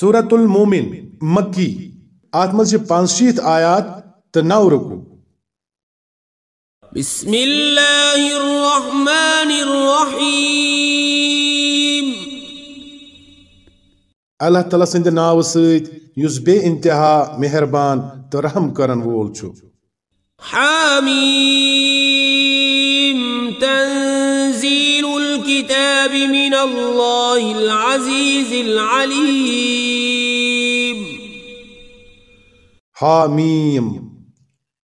سورة المومن مکی آت مز پانشیت آیات تنو رکو۔ بسم اللہ الرحمن الرحیم۔ اللہ تعالیٰ سند ناو سید یز بے انتہا مہربان ترحم کرن وول چو حامیم تنزل الكتاب من الله العزيز العليم. حامیم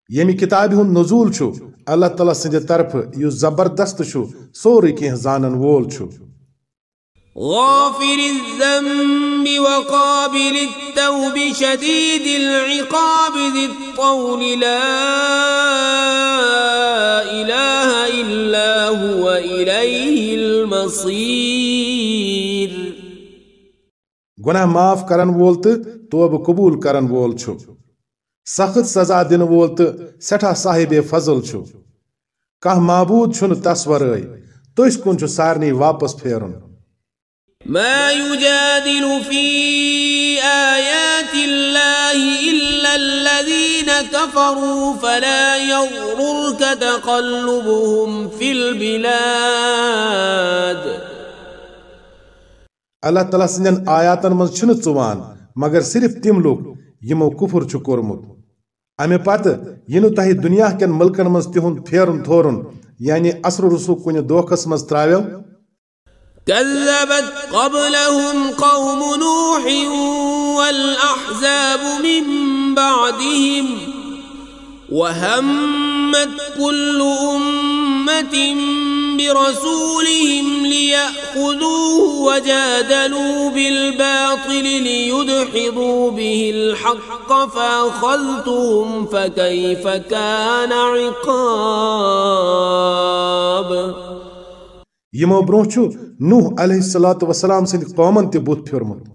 ییٚمہِ کِتابہِ ہُنٛد نزوٗل چھُ اللہ تعالیٰ سٕنٛدِ طرفہٕ یُس زبردست چھُ سورُے کینٛہہ زانن وول چھُ غافر الذنب وقابل التوب شديد العقاب ذي الطول لا إله إلا هو إليه المصير. گۄناہ معاف کرن وول تہٕ توبہٕ قبوٗل کرن وول چھُ سخت سزا دِنہٕ وول تہٕ سٮ۪ٹھاہ صاحب فضل چھُ کانٛہہ معبوٗد چھُنہٕ تس ورٲے تٔسۍ کُن چھُ سارنٕے واپس پھیرُن۔ ما يجادل في آيات الله إلا الذين كفروا فلا يغررك تقلبهم في البلاد. اللہ تعالیٰ سندین آیاتن من چھنہ ژوان مگر صرف تم لوگ یمو کفر چھ کورمت امہ پتہ ینو تہ دنیا کین ملکن من تہند پھیرن تھورن یعنی اثر رسوخ کن دوکھس مز تراویو كذبت قبلهم قوم نوح والأحزاب من بعدهم وهمت كل أمة برسولهم ليأخذوه وجادلوا بالباطل ليدحضوا به الحق فأخذتهم فكيف كان عقاب؟ یمو برو نوح علیہ الصلوۃ والسلام سند قومن تہ بت پھرمت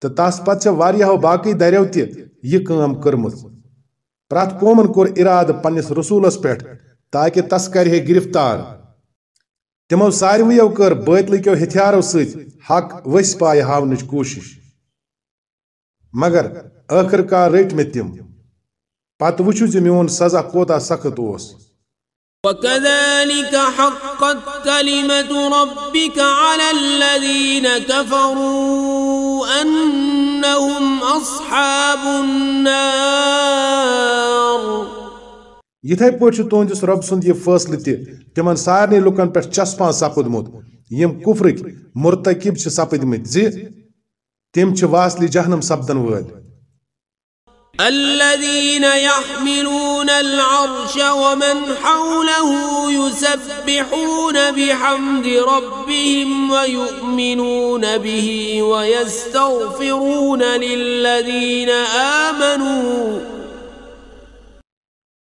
تو تس پتہ واریاہو باقی دریو تہ یہ کام کرمت پرت قومن کور اراد پنس رسولس پہ تاکہ تس کر گرفتار۔ تمو سارویو کر باطلکیو ہتھیارو ست حق وس پائے ہاونچ کوشش۔ مگر آخر کار رٹ مے تم۔ پتہ وچھو زِ میون سزا کوتاہ سخت اوس۔ وكذلك حقت كلمة ربك على الذين كفروا أنهم أصحاب النار یتھے پٲٹھۍ چھُ تُہنٛدِس رۄب سُنٛد یہِ فٲصلہٕ تہِ تِمن سارنٕے لُکن پٮ۪ٹھ چسپان سپُدمُت، یِم کُفرٕکۍ مُرتقِب چھِ سپٕدمٕتۍ زِ تِم چھِ واصلہِ جہنم سپدن وٲلۍ۔ الذين يحملون العرش ومن حوله يسبحون بحمد ربهم ويؤمنون به ويستغفرون للذين آمنوا.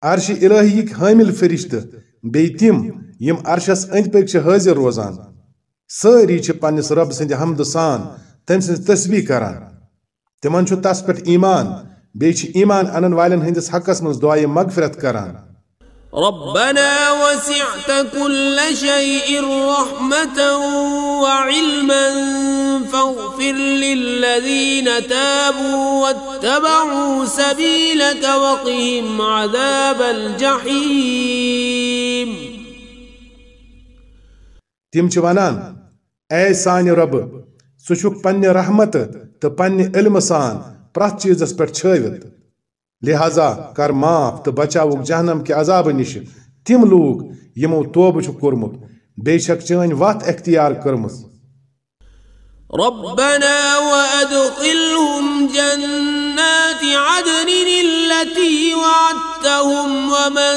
عرش الہیک حامل فرشتہ بیٚیہِ تِم یِم عرشس پٔکۍ چھِ حٲضِر روزان. سٲری چھِ پننِس رۄب سٕنٛدِ حمدٕ سان تٔمۍ سٕنٛز تسبیح کران. تِمن چھُ تس پٮ۪ٹھ ایمان بیچ ایمان انن والن ہندس حقس من دعائے مغفرت کران۔ ربنا وسعت كل شيء رحمة وعلما فاغفر للذين تابوا واتبعوا سبيلك وقهم عذاب الجحيم. تم چھ ونان اے سانہِ رب چھُکھ پننہِ رحمت تہٕ پننہِ علمہٕ سان۔ پرت چیزس پہ چھوت لہذا کر معاف تو بچاوک جہنم کے عذاب نش۔ تم لوگ یمو توبہ کورمت۔ بے شک چین وت اختیار کرمز ربنا وأدخلهم جنات عدن التي وعدتهم ومن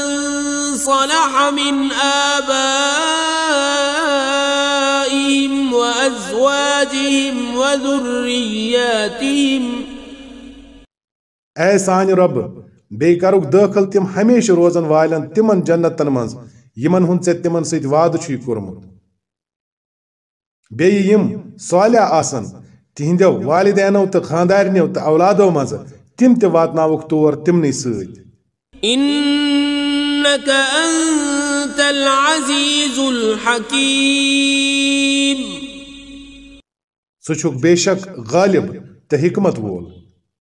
صلح من آبائهم وأزواجهم وذرياتهم اے سان رب بی کرک داخل تم ہمیشہ روزن والن تمن جنتن من یمن ہن ژے تمن وعدٕ چھُے کوٚرمُت۔ بیٚیہِ یِم صالح آسن تِہنٛدیو والدینو تہٕ خاندارنیو تہٕ اولادو منٛز تِم تہِ واتناوُکھ تور العزيز الحكيم۔ ژٕ چھُکھ بے شک غالب تہٕ حکمت وول۔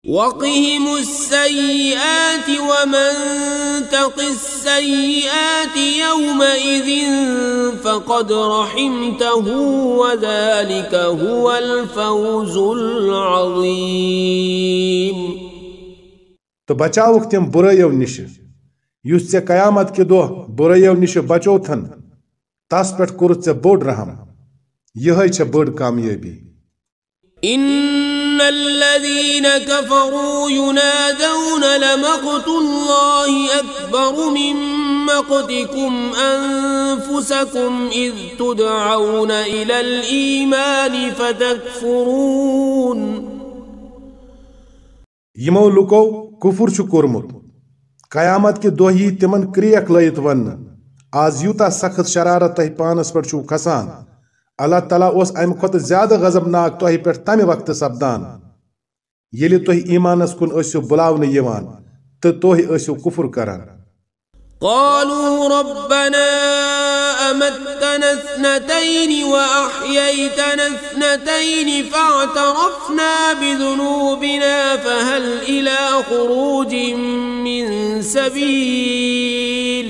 وقهم السيئات ومن تق السيئات يومئذ فقد رحمته وذلك هو الفوز العظيم. تہٕ بچاوُکھ تِم بُرٲیو نِشہِ یُس ژےٚ قیامت کہِ دۄہ بُرٲیو نِشہِ بچوتھن تس پٮ۪ٹھ کوٚرُتھ ژےٚ بوٚڑ رحم۔ یِہے چھےٚ بٔڑ کامیٲبی إن الذين كفروا ينادون لمقت الله أكبر من مقتكم أنفسكم إذ تدعون إلى الإيمان فتكفرون یمو لُکو کُفُر چھُ کوٚرمُت قیامت کہِ دۄہ یی تِمن کرٛیکھ لٲیِتھ وننہٕ آز یوٗتاہ سخت شرارت تۄہہِ پانس پٮ۪ٹھ چھُو کھسان اللہ تعالیٰ اوس امہِ کھۄتہٕ زیادٕ غضبناک تۄہہِ پٮ۪ٹھ تمہِ وقتہٕ سپدان۔ ییٚلہِ تُہۍ ایٖمانس کُن ٲسِو بُلاونہٕ یِوان تہٕ تُہۍ ٲسِو کُفُر کران۔ قالوا ربنا أمتنا اثنتين وأحييتنا اثنتين فاعترفنا بذنوبنا فهل إلى خروج من سبيل۔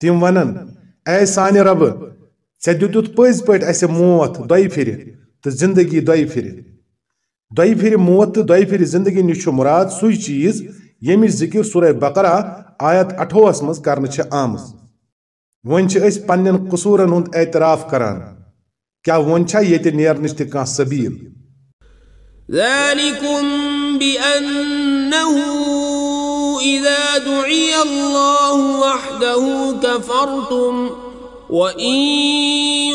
تِم ونن اے سانہِ ربہٕ ژےٚ دِتُتھ پٔزۍ پٲٹھۍ اَسہِ موت دۄیہِ پھِرِ تہٕ زندگی دۄیہِ پھِرِ دۄیہِ پھِرِ موت تہٕ دۄیہِ پھِرِ زندگی نِش چھُ مُراد سُے چیٖز ییٚمِچ ذِکِر سورہ بقرہ آیت اٹھووس منٛز کرنہٕ چھِ آمٕژ وۄنۍ چھِ أسۍ پننٮ۪ن قصوٗرن ہُنٛد اعتراف کران کیٛاہ وۄنۍ چھا ییٚتہِ نیرنٕچ تہِ کانٛہہ سبیٖل ذلكم بأنه إذا دعي الله وحده كفرتم وإن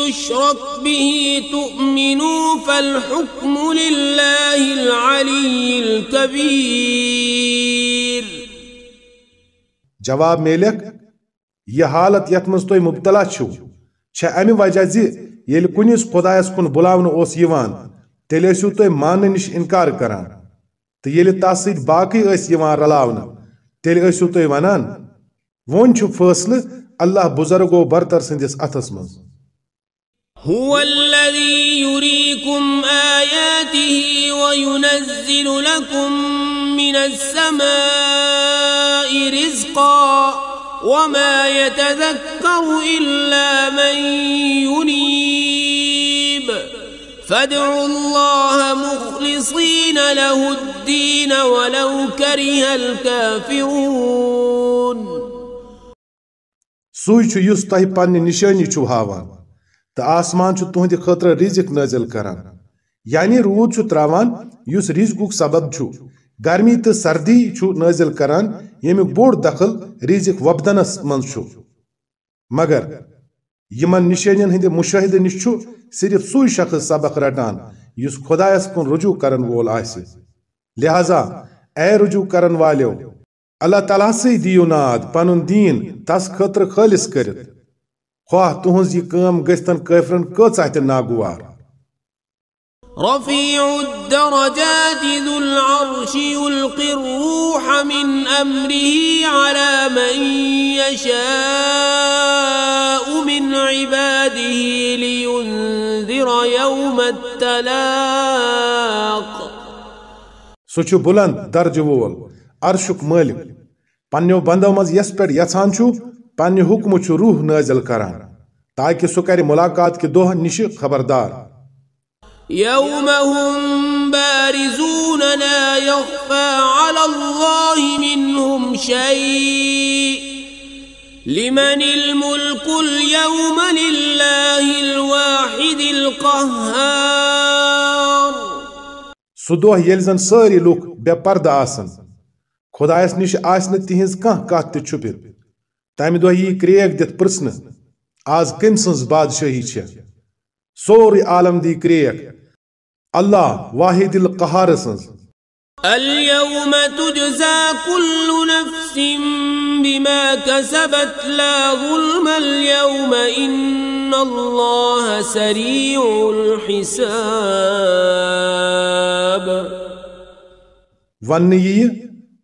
يشرك به تؤمنوا فالحكم لله العلي الكبير جواب میلک، یہ حالت یتھ منٛز تُہۍ مُبتلا چھِو، چھےٚ امہِ وجہ زِ ییٚلہِ کُنِس خۄدایس کُن بُلاونہٕ اوس یِوان تیٚلہِ ٲسِو تُہۍ ماننہٕ نِش اِنکار کران۔ تہٕ ییٚلہِ تس سۭتۍ باقٕے ٲسۍ یِوان رلاونہٕ تیٚلہِ ٲسِو تُہۍ ونان وۄنۍ چھُ فٲصلہٕ اللہ بُزرگو برتر سٕنٛدِس اتھس منٛز هو الذي يريكم آياته وينزل لكم من السماء رزقا وما يتذكر إلا من ينيب. فادعوا الله مخلصين له الدين ولو كره الكافرون. سوئی اس تہ پنہ نشانی ہاوان تو آسمان تہند خطر رزق نازل کران۔ یعنی رود تراوان اس رزق سبب گرمی تو سردی نازل کران یمی بوڑ دخل رزق وبدنس من مگر یمن نشانین ہند مشاہدہ نش صرف سوئی شخص سبق رٹان اس خدایس کن رجوع کرن وول آہ لہذا اے رجوع کرن والیو اللہ تعالیٰ سٕے دِیِو ناد پنُن دیٖن تس خٲطرٕ خٲلِص کٔرِتھ خواہ تُہنٛز یہِ کٲم گٔژھتن کٲفرن کۭژاہ تہِ ناگوار رفيع الدرجات ذو العرش يلقي الروح من أمره على من يشاء من عباده لينذر يوم التلاق. سُہ چھُ بُلند درجہٕ وول عرشُک مٲلِک پننیو بندو منٛز یس پٮ۪ٹھ یژھان چھُ پننہِ حُکمہٕ چھُ روح نٲزِل کران. تاکہِ سُہ کرِ مُلاقات کہِ دۄہ نِشہِ خبردار. يوم هم بارزون لا يخفى على الله منهم شيء لمن الملك اليوم لله الواحد القهار سُہ دۄہ ییٚلہِ زن سٲری لُکھ بے پردٕ آسن. خدایس نش تہز کھانا کت تہ چھپت تمہ دہ یہ کریک دت پرسن آز کم سن بادشاہی چھ سوری عالم دی کریک اللہ واحد القہار سز اليوم تجزى كل نفس بما كسبت لا ظلم اليوم إن الله سريع الحساب ون یہ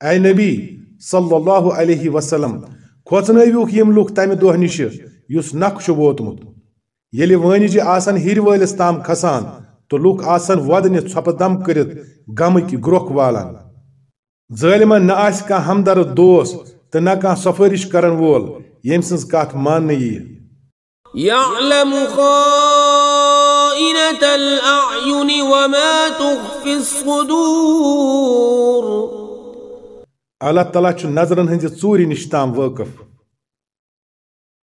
اے نبی صلی اللہ علیہ وسلم کھوچنوک یم لوک تمہ دہ نش اس نقش ووتمت۔ یل ونج آسان ہر ولس تام کھسان تو لوک آسان ودنہ ژھپ دم کرت گمک گروخ والان۔ ظالمن نہ آس کان ہمدرد دوست تو نہ کان سفارش کرن وول یم سن کت مان یہ يعلم خائنة الأعين وما تخفی الصدور۔ اللہ تعالیٰ نظرن ہٕنٛزِ ژوٗرِ نِش تام وٲقف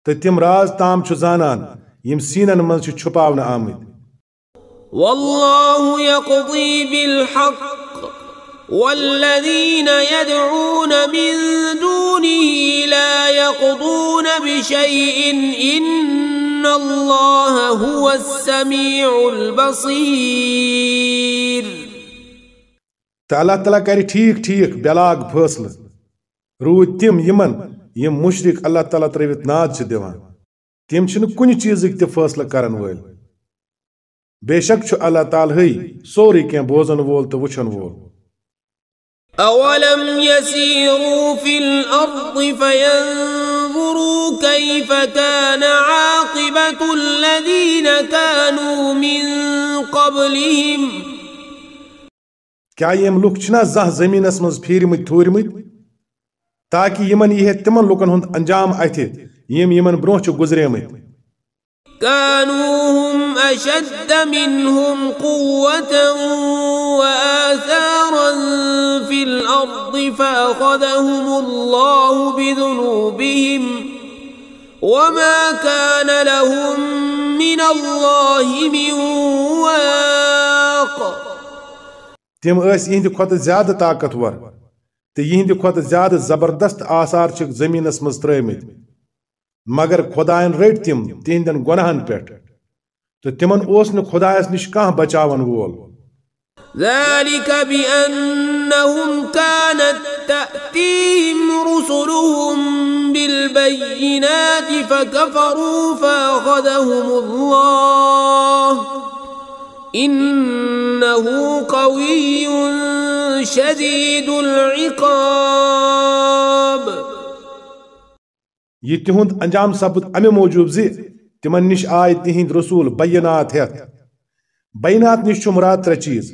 تہٕ تِم راز تام چھُ زانان یِم سیٖنن منٛز چھِ چھُپاونہٕ آمٕتۍ والله يقضي بالحق والذين يدعون من دونه لا يقضون بشيء إن الله هو السميع البصير تہٕ اللہ تعالیٰ کرِ ٹھیٖک ٹھیٖک بلاگ فٲصلہٕ۔ روٗدۍ تِم یِمن، یِم مُشرِق اللہ تعالیٰ ترٲوِتھ ناد چھِ دِوان۔ تِم چھِنہٕ کُنہِ چیٖزٕکۍ تہِ فٲصلہٕ کرن وٲلۍ۔ بے شک چھُ اللہ تعالیٰ ہٕے سورُے کینٛہہ بوزن وول تہٕ وٕچھن وول۔ أولم يسيروا في الأرض فينظروا كيف كان عاقبة الذين كانوا من قبلهم چھِنا زانٛہہ زٔمیٖنس منٛز پھیٖرمٕتۍ ٹھوٗرمٕتۍ تاکہِ یِمن یی ہے تِمن لُکن ہُنٛد انجام اَتھِ یِم یِمن برونٛہہ چھِ گُزریمٕتۍ كانوا هم أشد منهم قوة وآثارا في الأرض فأخذهم الله بذنوبهم وما كان لهم من الله من واق تم یِہنٛدِ کھۄتہٕ زیادٕ طاقتور تہٕ یِہنٛدِ کھۄتہٕ زیادٕ زبردست آثار چھِکھ زٔمیٖنس منٛز ترٲومٕتۍ۔ مگر خدایَن رٔٹۍ تِم تِہنٛدٮ۪ن گۄناہن پٮ۪ٹھ۔ تہٕ تِمن اوس نہٕ خدایس نِش کانٛہہ بچاون وول۔ ذلك بأنهم كانت تأتيهم رسلهم بالبينات فكفروا فأخذهم الله إنه قوي شديد العقاب. یہ تہند انجام سپد امہ موجوب زی تمن نش آئے تہند رسول بینات ہتھ بینات نش مراد تر چیز۔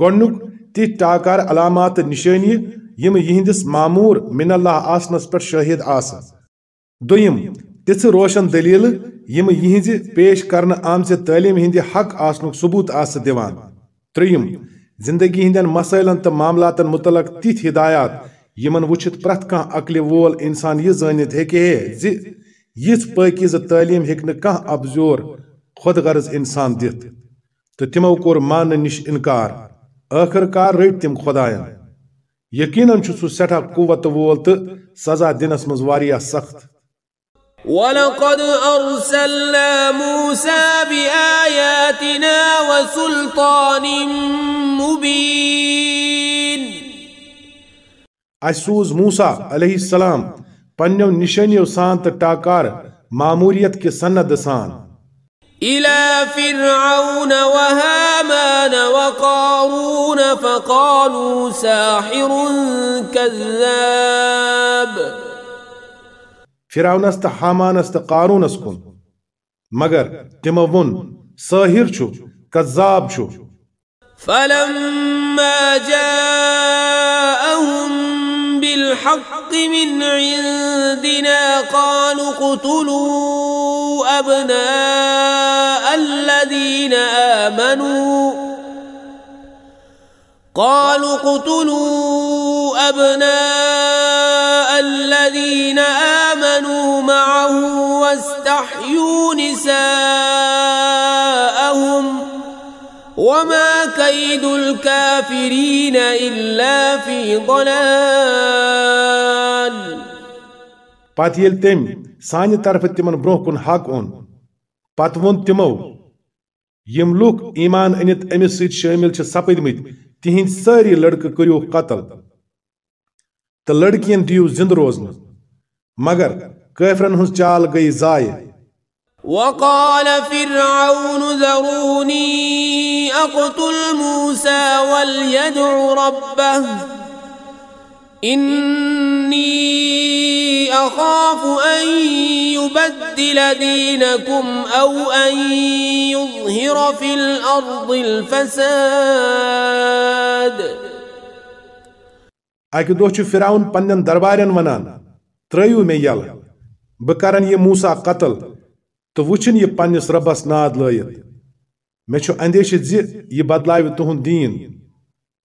گۄڈنیُک تی ٹاکار علامات نشانی یم یہندس معمور من اللہ آسنس پر شاہد آس۔ دویم تِژھ روشن دلیل یم یہنز پیش کرن آمژ تعلیم ہند حق آسنک ثبوت آس دِوان۔ ترٛیٚیِم، زندگی ہندین مسائلن تہٕ معاملاتن متعلق تِتھۍ ہدایات، یمن وچھت پرت کان عقل وول انسان یہ زانت ہیکہ ہے زی یت پاکیز تعلیم ہیکن کان ابزور خود غرض انسان دت تو تمو کور مان نش انکار۔ آخر کار رٹ تم خدایان یقینا چھ سو سٹھا قوت وول تو سزا دنس مز سخت۔ ولقد أرسلنا موسى بآياتنا وسلطان مبين. اسوز موسیٰ علیہ السلام پنیو نشانیو سان تو ٹاکار معموریت کے سند سان۔ إلى فرعون وهامان وقارون فقالوا ساحر كذاب. فرعونس تہٕ ہامانس تہٕ قارونس کن مگر تم ون ساحر چھو کذاب چھو فلما جاءهم بالحق من عندنا قالوا اقتلوا أبناء الذين آمنوا۔ قالوا اقتلوا أبناء الذين آمنوا معه واستحيوا نساءهم وما كيد الكافرين إلا في ضلال. پتہ ییٚلہِ تٔمۍ سانہِ طرفہٕ تِمن برونٛہہ کُن حق اوٚن. پتہٕ ووٚن تِمو یم لوک ایمان انت امس سۭتۍ شٲمِل چھِ سپدمٕتۍ تِہنٛدۍ سٲری لڑکہٕ کٔرِو قتل. تہٕ لڑکین دِیِو زِنٛدٕ روزنہٕ مگر کٲفرن ہٕنٛز چال گٔیہِ ضایہِ وقال فرعون ذروني أقتل موسى وليدع ربه إني أخاف أن يبدل دينكم أو أن يظهر في الأرض الفساد. اکہ دۄہ فراؤن پنن پننٮ۪ن ونان ترو مےٚ یل۔ بہ کرن یہِ موسا قتل، تو وچن یہ پنس ربس ناد لائت مے اندیش زی یہ بدلاو تہد دین۔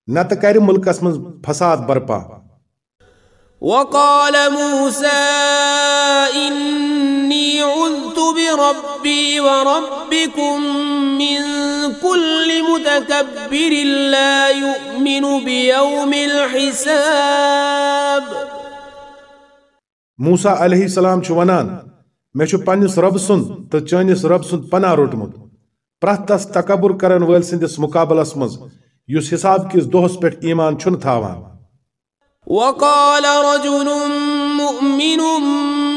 نت کر ملکس من فساد برپا۔ وقال موسى إني بربي وربكم من كل متكبر لا يؤمن بيوم الحساب. موسى عليه السلام چھُ ونان مےٚ چھُ پننِس رب سن تہٕ چٲنِس رب سن پنا روٚٹمُت پرٛٮ۪تھ تس تکبُر کرن وٲلۍ سٕنٛدِس مُقابلس منٛز یُس حساب کِس دۄہس پٮ۪ٹھ ایٖمان چھُنہٕ تھاوان. وقال رجل مؤمن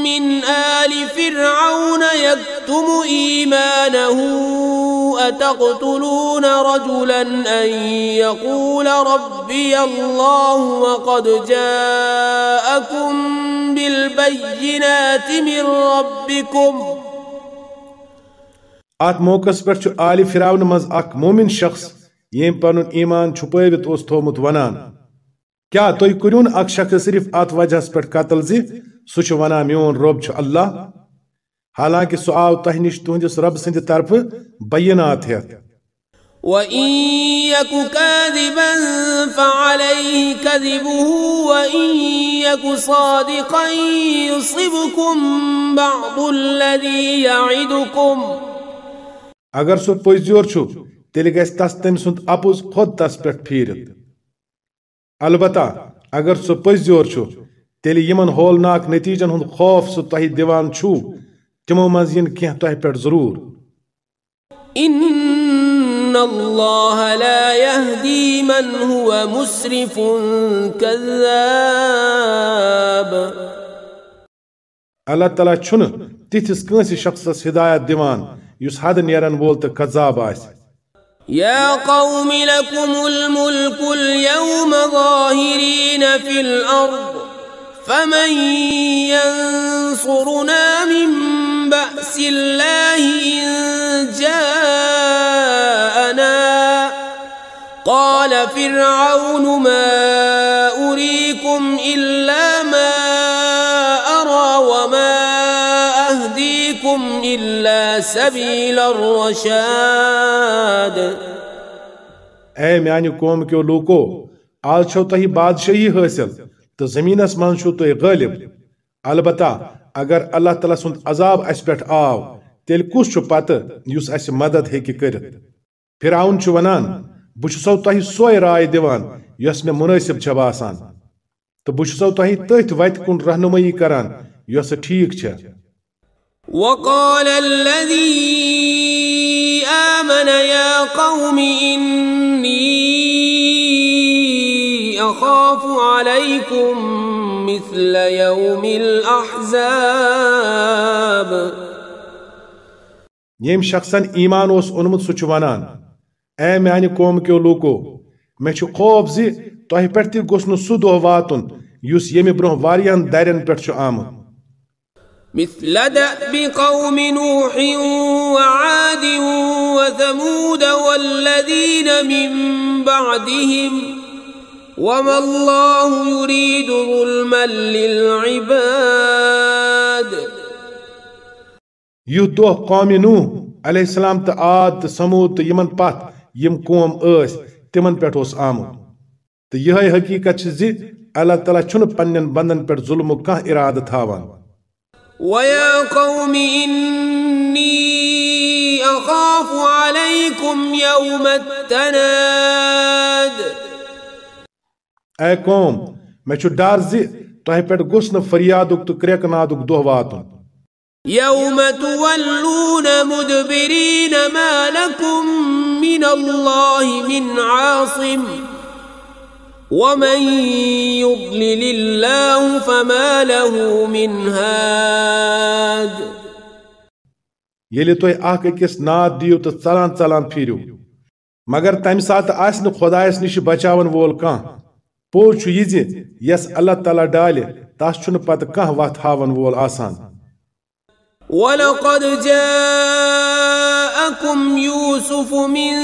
من آل فرعون يكتم إيمانه أتقتلون رجلا أن يقول ربي الله وقد جاءكم بالبينات من ربكم. آت موقع پر آل فرعون مز اک مومن شخص یم پن ایمان چھپٲوِتھ اوس تھومُت ونان. کیا تُہۍ کٔرِون اکھ شخص صرف آت وجہس پٮ۪ٹھ قتل زِ سُہ چھُ ونان میون چھُ اللہ۔ حالانکہ سُہ آو تۄہہِ نِش تُہنٛدِس رب سٕنٛدِ طرفہٕ بینات ہٮ۪تھ وإن يك كاذبا فعليه كذبه وإن يك صادقا يصبكم بعض الذي يعدكم۔ اگر سو پزیور چھُ تیٚلہِ گژھِ تس تٔمۍ سُنٛد اپُز خود تس پٮ۪ٹھ پھیٖرِتھ۔ البتہ اگر سُہ پزیور چھُ تیٚلہِ یِمن ہولناک نتیجن ہُنٛد خوف سُہ تۄہہِ دِوان چھُو تِمو یِن پٮ۪ٹھ ضروٗر۔ إن الله لا يهدي من هو مسرف كذاب اللہ تعالیٰ تِتھِس شخصس ہدایت دِوان یُس حد نیرن وول تہٕ کذاب يا قوم لكم الملك اليوم ظاهرين في الأرض فمن ينصرنا من بأس الله إن جاءنا. قال فرعون ما أريكم إلا ما أرى وما أهديكم إلا سبيل الرشاد. اے میانہِ قوم کیو لوٗکو آز چھو تۄہہِ بادشٲہی حٲصِل تو زمین من شو تو غالب. البتہ اگر اللہ تعالیٰ سند عذاب اس پیٹھ آو، تیل کس چھ پتہ یس اس مدد ہیکہ کرت؟ فرعون چھ ونان بچھسو تہی سوئے رائے دیوان، یس میں مناسب چھ باسان تو بچھسو تہی تتھ وت کن رہنمائی کران، یس ٹھیک چھ وقال الذي آمن يا قوم إني أخاف عليكم مثل يوم الأحزاب. يم شخصن ایمان اوس اونمت سُہ چھُ ونان اے میانہِ قوم کیو لوٗکو مےٚ چھُ خوف زِ تۄہہِ پٮ۪ٹھ تہِ گوٚژھ نہٕ سُہ دۄہ واتُن یُس ییٚمہِ برٛونٛہہ واریاہن دارٮ۪ن پٮ۪ٹھ چھُ آمُت مثل دأب قوم نوح وعاد وثمود والذين من بعدهم وما الله يريد ظلما للعباد یہ دہ قوم نوح علیہ السلام تو عاد تو سمود تو یمن پت یم قوم اس تمن پہ اس آمو تو یہ حقیقت زی اللہ تعالیٰ چھن پنن بندن پہ ظلم و کا ارادہ تھاوان۔ وَيَا قَوْمِ إِنِّي أَخَافُ عَلَيْكُمْ يَوْمَ التَّنَادِ اے قوم میں چھو ڈار زی تہ پیٹ گسن فریادک تو کریک ناد دہ واتن۔ یوم تولون مدبرین ما لکم من اللہ من عاصم ومن يضلل الله فما له من هاد لیے تو اخ اکس ناد دیو تو چلان چلان پھیرو مگر تم سات آسن نہ خدایس نش بچاون وول کان کانٛہہ وتھ ہاون وول آسان؟ ولقد جاءكم يوسف من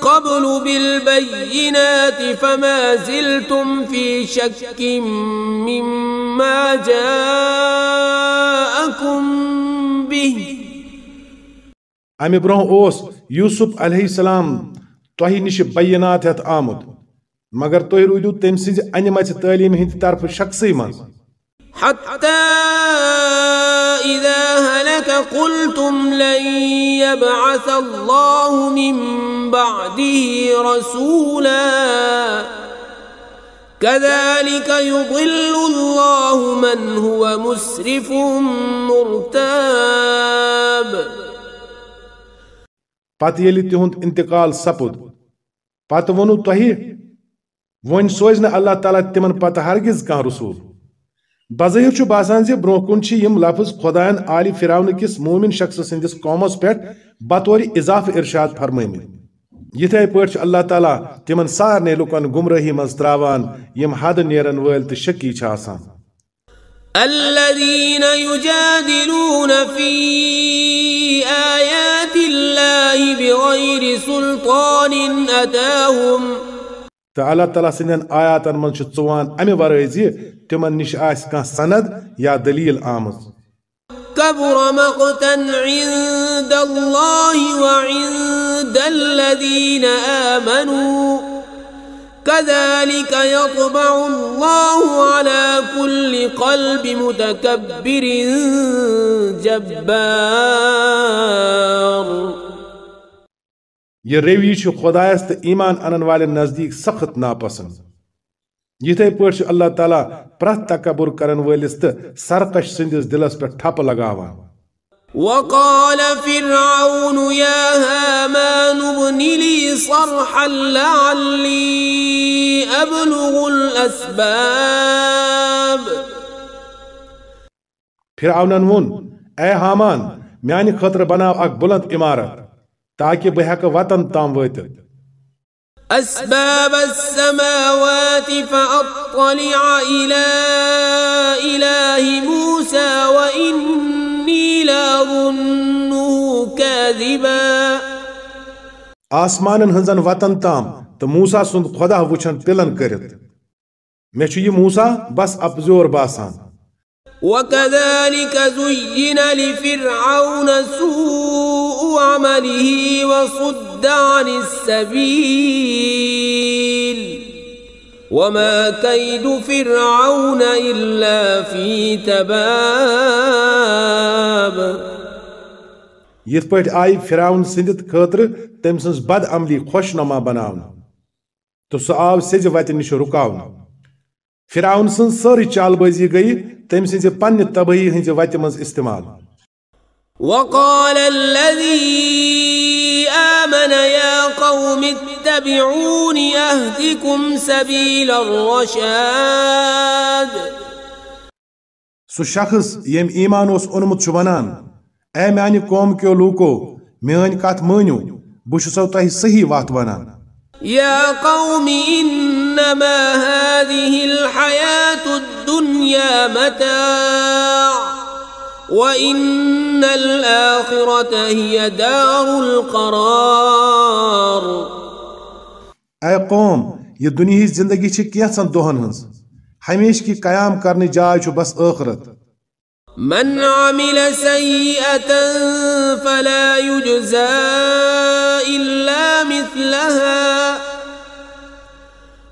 قبل بالبينات فما زلتم في شك مما جاءكم به. امہ برہ یوسف علیہ السلام تہ نش بینات مگر تھی روٗدِو تٔمۍ سٕنزِ انہِ مژِ تعلیٖم ہٕنٛدِ طرفہٕ شخصی منٛز۔ حتى إذا هلك قلتم لن يبعث الله من بعده رسولا كذلك يضل الله من هو مسرف مرتاب۔ پتہ ییٚلہِ تِہُنٛد انتقال سپُد پتہٕ ووٚنوٕ تۄہہِ وۄنۍ سوزِ نہٕ اللہ تعالیٰ تِمن پتہٕ ہرگز کانٛہہ رسوٗل بظٲہر چھُ باسان زِ برونٛہہ کُن چھِ یِم لفظ خۄدایَن عالہِ فراونہٕ کِس مومِن شخص سٕنٛدِس قومس پٮ۪ٹھ بطورِ اضافہٕ ارشاد فرمٲمٕتۍ یِتھے پٲٹھۍ چھُ اللہ تعالیٰ تِمن سارنٕے لُکن گمرٲہی منٛز تراوان یِم حد نیرن وٲلۍ تہٕ شکی چھِ آسان الذين يجادلون في آيات الله بغير سلطان أتاهم سٕنٛدٮ۪ن آیاتن منٛز چھُ ژُوان امہِ ورٲے زِ تِمن نِش کانٛہہ سند یا دلیٖل آمٕژ كبر مقتا عند الله وعند الذين آمنوا. كذلك يطبع الله على كل قلب متكبر جبار. یہ روی چھ خدایس تو ایمان انن والے نزدیک سخت ناپسند۔ یتھے پٲٹھۍ اللہ تعالیٰ پرٛٮ۪تھ تکبر کرن وٲلِس تہٕ سرکش سٕنٛدِس دِلس پٮ۪ٹھ ٹھپہٕ لگاوان۔ وقال فرعون يا هامان ابن لي صرحا لعلي أبلغ الأسباب. فرعونن وون اے حامان میانہِ خٲطرٕ بناو اکھ بُلند عمارت۔ تاکہِ بہٕ ہٮ۪کہٕ وطن تام وٲتِتھ أسباب السماوات فأطلع إلى إله موسى وإن آسمان ہنزن وطن تام تو موسا سند خدا وچھن پلن کرت۔ مے یہ موسا بس ابزور باسان۔ وكذلك زين لفرعون سوء عمله وصد عن السبيل. وما كيد فرعون إلا في تباب. یِتھ پٲٹھۍ آیہِ فراون سٕنٛدِتھ خٲطرٕ تٔمۍ سٕنٛز بد عملی خۄشنما بناونہٕ تہٕ سُہ آو سیٚزِ وتہِ نِش رُکاونہٕ فراون سٕنٛز سٲرٕے چال بٲزی گٔیہِ تٔمۍ سٕنٛزِ پننہِ تبٲہی ہٕنٛزِ وتہِ منٛز استعمال۔ وقال الذي آمن يا قوم اتبعون أهدكم سبيل الرشاد. سُہ شخص ییٚمۍ ایٖمان اوس اوٚنمُت چھُ ونان اے میانہِ قوم کیو لوٗکو میٲنۍ کتھ مٲنِو بہٕ چھُسو تۄہہِ صحیح وتھ ونان يا قوم إنما هذه الحياة الدنيا متاع. وإن الآخرة هي دار القرار اے قوم یہ دنیاہٕچ زندگی چھِ کینٛژن دۄہن ہٕنٛز ہمیشہٕ کی قیام کرنٕچ جاے چھُ بس ٲخرت من عمل سيئة فلا يجزى إلا مثلها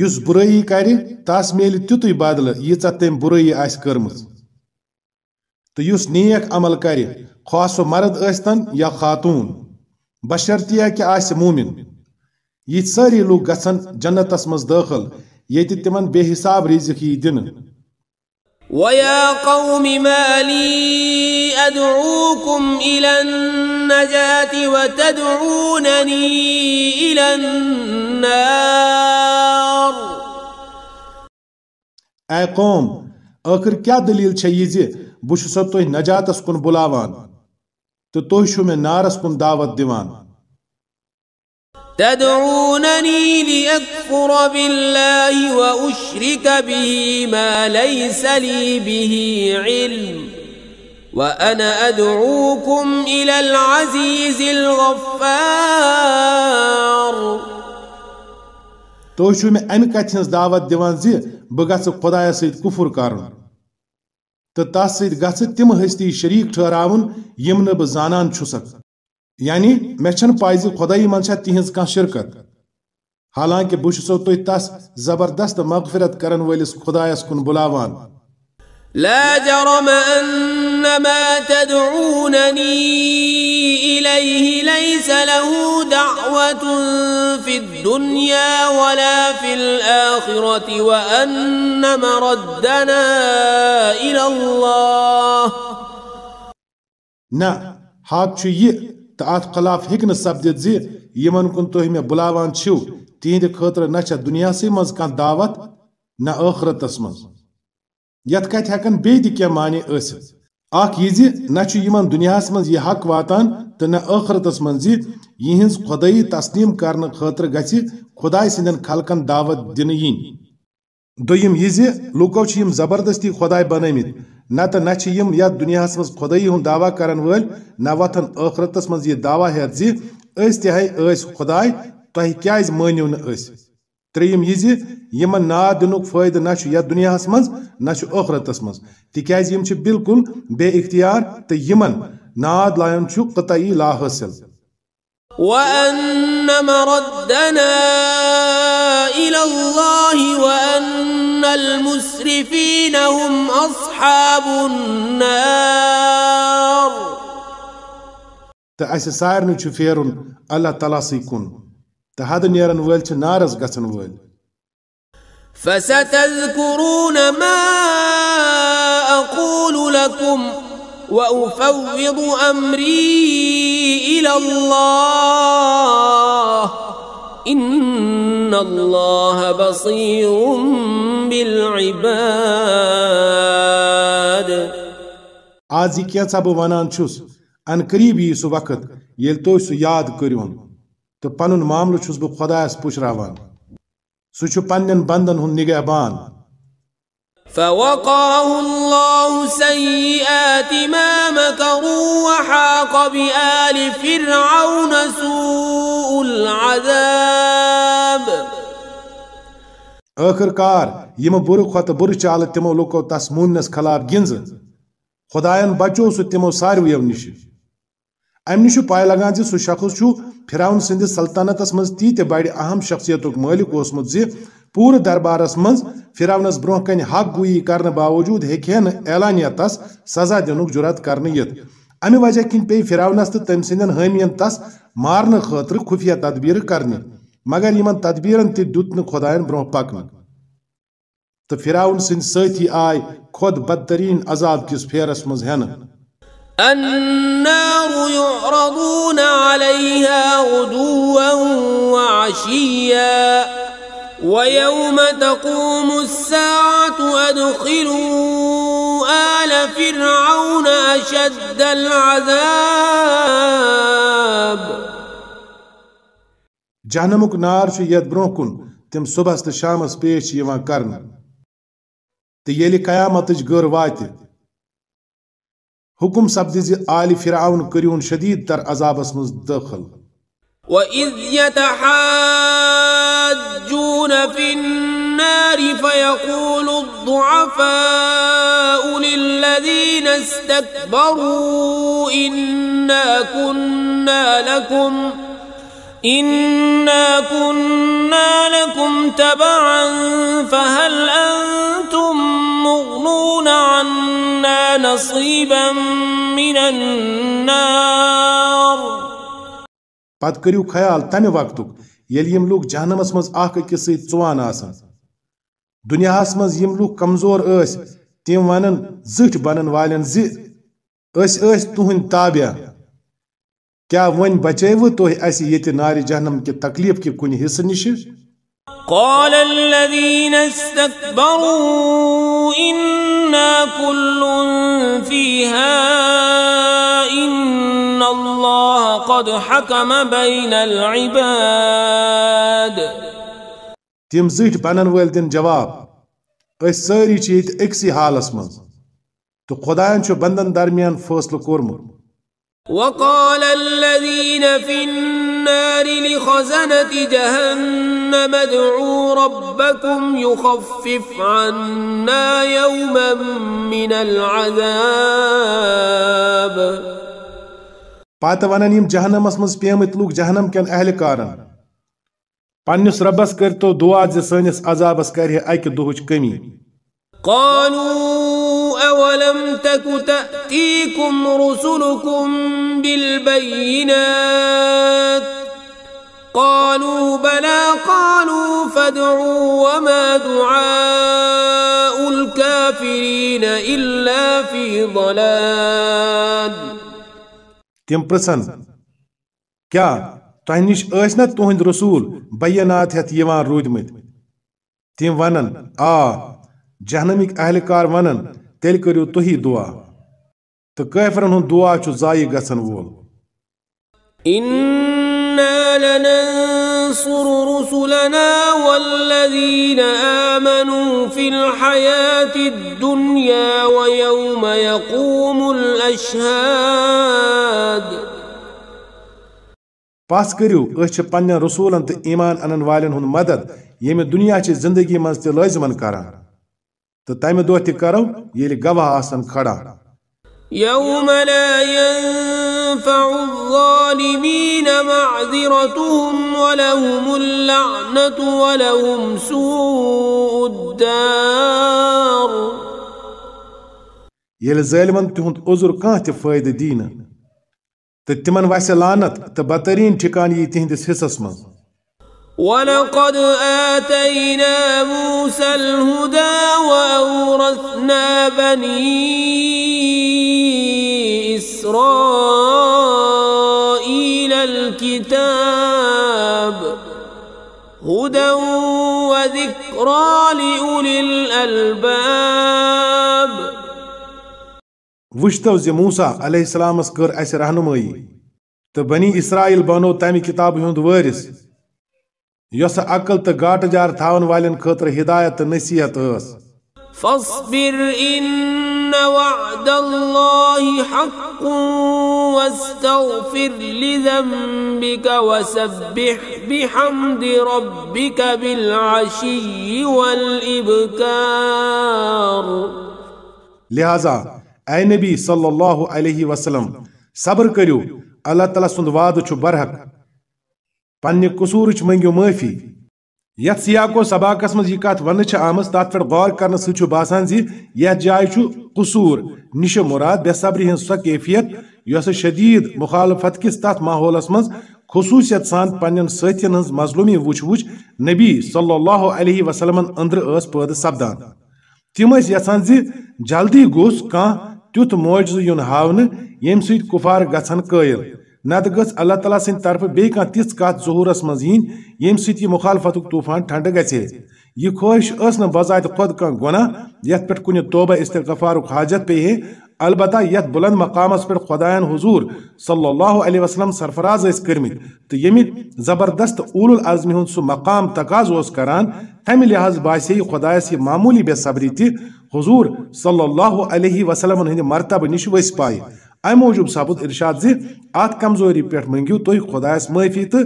یس برٲیی کرِ تس میلہِ تیُتُے بدلہٕ ییٖژاہ تٔمۍ برٲیی آسہِ کٔرمٕژ۔ تہٕ یُس نیک عمل کرِ خواہ سُہ مرد ٲسۍتن یا خاتوٗن۔ بشرطیہ کہِ آسہِ موٗمِن۔ یِتھ سٲری لُکھ گژھن جنتس منٛز دٲخل ییٚتہِ تِمن بے حساب رِزق یی ويا قوم ما لي أدعوكم إلى النجاة وتدعونني إلى النار اے قوم ٲخر کیا دلیل چھے یہِ زِ بہٕ چھُسو تۄہہِ نجاتس کُن بُلاوان تہٕ تُہۍ چھِو مےٚ نارس کُن دعوت دِوان تدعونني لأكفر بالله وأشرك به ما ليس لي به علم وأنا أدعوكم إلى العزيز الغفار تُہۍ چھِو مےٚ اَمہِ کتھِ ہٕنٛز دعوت دِوان زِ بہ گژھٕ خۄدایس سۭتۍ کُفُر تو تس سۭتۍ تم ہستی شریک ٹھہراوُن یم نہٕ بہٕ زانان چھسک یعنی مے چھن پاے زِ خۄدٲیی منٛز چھےٚ تِہنٛز کانٛہہ شرکت۔ حالانکہ بہٕ چھُسو تُہۍ تس زبردست مغفرت کرن ولس خدایس کن بلاوان۔ لا جرم ان ما تدعونني إليه ليس له دعوة في الدنيا ولا في الآخرة وأن مردنا إلى الله. نہ حق چھُ یہِ تہٕ اتھ خلاف ہیٚکہِ نہٕ سپدِتھ زِ یِمن کُن تُہۍ مےٚ بُلاوان چھِو تِہنٛدِ خٲطرٕ نہ چھےٚ دُنیاہسٕے منٛز کانٛہہ دعوت نہ ٲخرتس منٛز یتھ کتھ ہٮ۪کن بیٚیہِ تہِ اخ یہ نہ یمن دنیا من یہ حق واتان تو نہ آخرتس من یہز خدائی تسلیم کرنے خاطر گھہ خدا سند خلقن دعوت دن ین دویم یہ لوکو یم زبردستی خدائے بنمت نتہ نہ یم یت دنیاس من خدائی ہند دعویٰ کرن ول نہ وتھن آخرتس من یہ دعویٰ ہیتھ زی اس تہ خدائے تہ کیاز مانیو نس یہِ زِ یِمن ناد دِنُک فٲیدٕ نہ چھُ یتھ دُنیاہس منٛز نہ ٲخرتس منٛز. تِکیازِ یِم چھِ بالکل بے اختیار تہٕ یِمن ناد لایُن چھُ قطعی لا حٲصِل وأن مردنا إلى الله وأن المسرفين هم أصحاب النار. تہٕ اَسہِ سارنٕے چھُ پھیرُن اللہ نارس فستذكرون ما أقول لكم وأفوض أمري إلى الله. إن الله بصير بالعباد. آز یہِ کینٛژھا بہٕ ونان چھُس ان قریب یی سُہ وقت ییٚلہِ تُہۍ سُہ یاد تہٕ پنُن معاملہٕ چھُس بہٕ خۄدایس پُشراوان سُہ چھُ پننٮ۪ن بندن ہُنٛد نگہبان۔ فوقاه الله سيئات ما مكروا وحاق بآل فرعون سوء العذاب۔ ٲخٕر کار یِمہٕ بُرٕ کھۄتہٕ بُرٕ چالہٕ تِمو لُکو تس موٗنس خلاف گِنزٕ۔ خۄداین بچو سُہ تِمو ساروِیو نِشہِ امہِ نِش پاے لگان زِ سُہ شخص چھُ فراؤن سندس سلطنتس مز تی تہ بڑ اہم شخصیت مالک اوسمت زی پور دربارس مز فراونس بروہ کن حق گوئی کرنے باوجود ہیکن اعلانیت تس سزا دن جرت کر امہ وجہ کن پی فراونس تو تم سندین حامین تس مارن خاطر خفیہ تدبیر کرنے مگر یمن تدبیرن تہ دیت نہ خدائن پکن تو فراؤن سند ساتھی آئے خود بدترین عذاب کس پھیرس مز ہینہ۔ النار يعرضون عليها غدوا وعشيا ويوم تقوم الساعة أدخلوا آل فرعون أشد العذاب. جہنمُک نار یتھ برونٛہہ کُن تِم صبحس تہٕ شامس پیش چھِ یِوان کرنہٕ تہٕ ییٚلہِ قیامتٕچ حکم سپدِ زِ آلہِ فرعون کٔرِہُن شدیٖد تر عذابس منٛز دٲخل وإذ يتحاجون في النار فيقول الضعفاء للذين استكبروا إنا كنا لكم إنا كنا لكم تبعا فهل أنتم نصیبا من النار. پت کریو خیال تمہ وقت یل یم لوگ جہنمس مز اخ اکس سیت چوان آسان دنیا ہس مز یم لوگ کمزور اس تیم ونن زٹ بنن والن زی اس اس تہن تابع کیا ون بچیو تو اس یت نار جہنم کی تکلیف کی کن حصہ نش؟ قال الذين استكبروا ان كل فيها إن الله قد حكم بين العباد. تِم بنن وٲلۍ دِن جواب سٲری چھِ ییٚتہِ أکسٕے حالس منٛز تہٕ خۄدایَن چھُ بنٛدن درمیان فٲصلہٕ کوٚرمُت۔ وقال الذين في النار لخزنة جهنم ادعوا ربكم يخفف عنا يوما من العذاب. پتہٕ ونن یِم جہنمس منٛز پیمٕتۍ لُکھ جہنم کٮ۪ن اہلکارن پننِس رۄبس کٔرتو دعا زِ سٲنِس عذابس کرِ اکہِ دۄہٕچ کمی قالوا أولم تك تأتيكم رسلكم بالبينات قالوا بلى قالوا فادعوا وما دعاء الكافرين إلا في ضلال. تِم پرژھن کیٛاہ تۄہہِ نِش ٲسۍ نا تُہنٛدۍ رسوٗل بینات ہٮ۪تھ یِوان روٗدمٕتۍ؟ تِم ونن آ جہنمٕکۍ اہلکار ونن تیٚلہِ کٔرِو تُہی دعا۔ کٲفرن ہُنٛد دعا چھُ ضایہِ گژھن وول۔ إنا لننصر رسلنا والذين آمنوا في الحياة الدنيا ويوم يقوم الأشهاد۔ پس کٔرِو أسۍ چھِ پننٮ۪ن رسوٗلن تہٕ ایمان انن والٮ۪ن ہُنٛد مدد ییٚمہِ دُنیا چہِ زندگی منٛز تہِ لٲزمن کران۔ تہٕ تمہِ دۄہ تہِ کرو ییٚلہِ گواہ آسن کھڑا يوم لا ينفع الظالمين معذرتهم ولهم اللعنة ولهم سوء الدار. ییٚلہِ ظٲلمن تِہُنٛد عذر کانٛہہ تہِ فٲیدٕ دی نہٕ تہٕ تِمن وسہِ لانت تہٕ بدتریٖن ٹھِکان یی تِہنٛدِس حصس منٛز ولقد آتينا موسى الهدى وأورثنا بني إسرائيل الكتاب هدى وذكرى لأولي الألباب. وٕچھتو زِ موسا علیہ السلامس کٔر اَسہِ رہنمٲیی تہٕ بنی اسرائیل بنو تمہِ کِتابہِ ہُنٛد یۄسہٕ عقل تہٕ گاٹہٕ جار تھاون والٮ۪ن خٲطرٕ ہدایت تہٕ نصیحت ٲس۔ فاصبر إن وعد الله حق واستغفر لذنبك وسبح بحمد ربك بالعشي والإبكار. لہذا اے نبی صلی اللہ علیہ وسلم صبر کٔرِو اللہ تعالیٰ سُنٛد وعدٕ چھُ برحق۔ پنہ قصور منگو معافی۔ یت سیاق و سباقس مز یہ کت ون آمت تر پہ غور کرنے سو باسان زی، یت جائے قصور۔ نش مراد بے صبری ہن سو کیفیت۔ یس شدید مخالفت کس تت ماحولس مز۔ خصوصیت سان پنن ستین ہز مظلومی وچ وچ نبی صلی اللہ علیہ وسلم اندر اس پید سپدان۔ تم یسان زی، جلدی گوس کان تیت موجز یون ہاؤن یم سید کفار گھن قائل۔ نت گھ اللہ تعالیٰ سند طرف بی تیس کت ظہورس من یہ یم ست یہ مخالفت طوفان ٹھنڈ گھے یہ خواہش اس بذات خود کھانا گناہ یت پہ کن توبہ استغفار حاجت پے البتہ یت بلند مقامس پہ خدائن حضور صلی اللہ علیہ وسلم سرفراز یس کرمت تو یم زبردست اول العظمی ہند سہ مقام تقاض اس کران، تمہ لحاظ باسے خدایس یہ معمولی بے صبری تہ حضور صلی اللہ علیہ وسلم ہند مرتبہ نش وس پائے ام موجود سپد ارشاد زی ات کمزوری پیٹھ منگیو تھی خدائس معافی تو